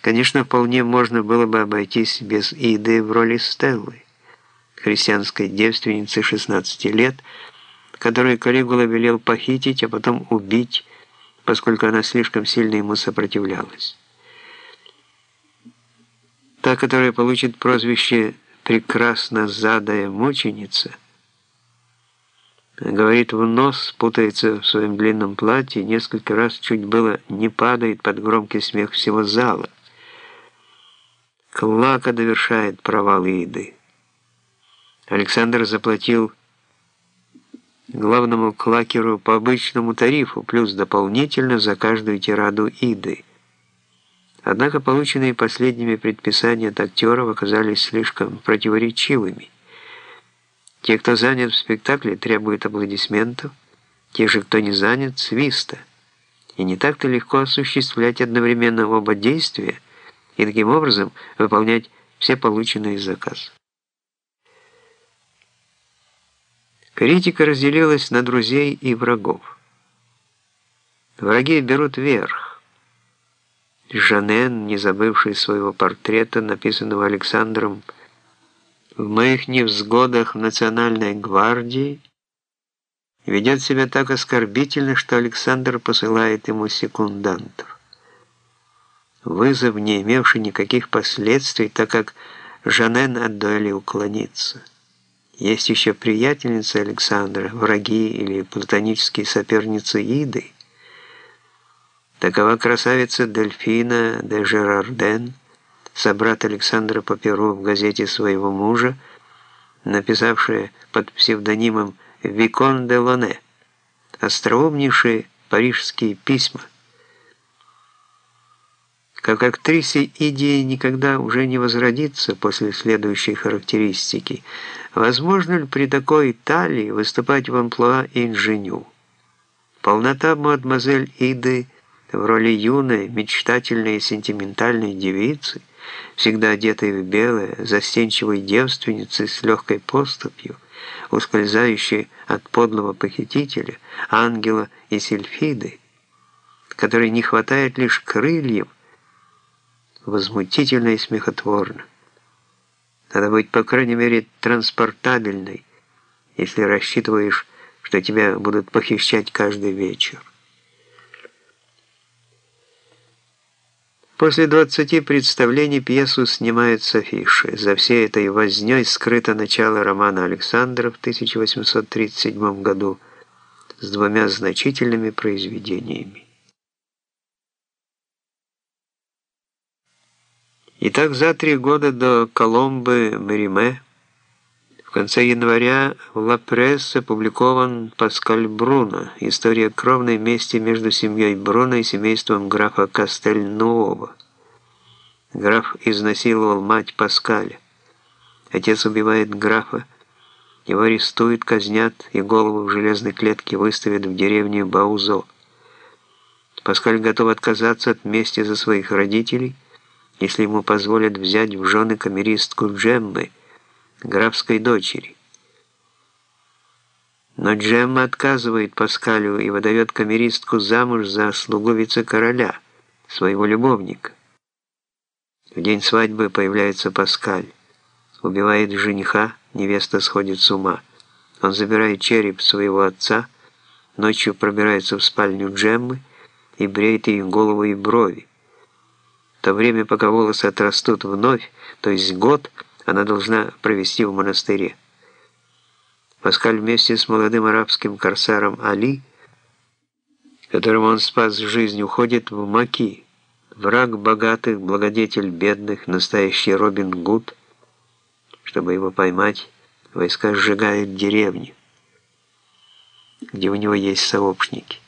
Конечно, вполне можно было бы обойтись без Иды в роли Стеллы, христианской девственницы 16 лет, которую Калигула велел похитить, а потом убить, поскольку она слишком сильно ему сопротивлялась. Та, которая получит прозвище «прекрасно задая мученица», говорит в нос, путается в своем длинном платье, несколько раз чуть было не падает под громкий смех всего зала. Клака довершает провал Иды. Александр заплатил главному клакеру по обычному тарифу, плюс дополнительно за каждую тираду Иды. Однако полученные последними предписания от актеров оказались слишком противоречивыми. Те, кто занят в спектакле, требуют аплодисментов, те же, кто не занят, свиста. И не так-то легко осуществлять одновременно оба действия и таким образом выполнять все полученные заказы. Критика разделилась на друзей и врагов. Враги берут верх. Жанен, не забывший своего портрета, написанного Александром в моих невзгодах в Национальной гвардии, ведет себя так оскорбительно, что Александр посылает ему секундантов. Вызов, не имевший никаких последствий, так как Жанен от дуэли уклонится. Есть еще приятельница Александра, враги или платонические соперницы Иды. Такова красавица Дельфина де Жерарден, собрат Александра Паперо в газете своего мужа, написавшая под псевдонимом Викон де Лоне, остроумнейшие парижские письма. Как актрисе идея никогда уже не возродится после следующей характеристики. Возможно ли при такой талии выступать в амплуа инженю? Полнота мадемуазель Иды в роли юной, мечтательной и сентиментальной девицы, всегда одетой в белое, застенчивой девственницы с легкой поступью, ускользающей от подлого похитителя, ангела и сельфиды, которой не хватает лишь крыльев, возмутительно и смехотворно. Надо быть, по крайней мере, транспортабельной, если рассчитываешь, что тебя будут похищать каждый вечер. После 20 представлений пьесу снимают с афиши. За всей этой вознёй скрыто начало романа Александра в 1837 году с двумя значительными произведениями. Итак, за три года до Коломбы Мериме в конце января в «Ла Пресс» опубликован Паскаль Бруно «История кровной мести между семьей Бруно и семейством графа Кастель-Нуова». Граф изнасиловал мать Паскаля. Отец убивает графа, его арестуют, казнят и голову в железной клетке выставят в деревню Баузо. Паскаль готов отказаться от мести за своих родителей – если ему позволят взять в жены камеристку Джеммы, графской дочери. Но Джемма отказывает Паскалю и выдает камеристку замуж за слугу вице-короля, своего любовника. В день свадьбы появляется Паскаль. Убивает жениха, невеста сходит с ума. Он забирает череп своего отца, ночью пробирается в спальню Джеммы и бреет ей голову и брови то время, пока волосы отрастут вновь, то есть год, она должна провести в монастыре. Паскаль вместе с молодым арабским корсаром Али, которому он спас жизнь, уходит в Маки, враг богатых, благодетель бедных, настоящий Робин Гуд. Чтобы его поймать, войска сжигают деревню, где у него есть сообщники.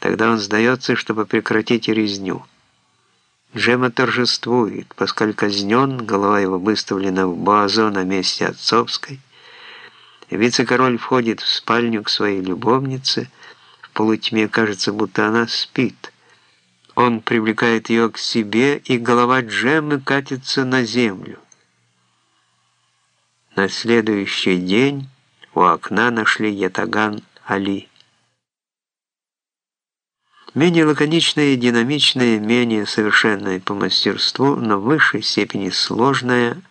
Тогда он сдается, чтобы прекратить резню. Жема торжествует, Паскаль казнен, голова его выставлена в базо на месте отцовской. Вице-король входит в спальню к своей любовнице. В полутьме кажется, будто она спит. Он привлекает ее к себе, и голова Джеммы катится на землю. На следующий день у окна нашли ятаган Али. Менее лаконичная и динамичная, менее совершенная по мастерству, но в высшей степени сложная –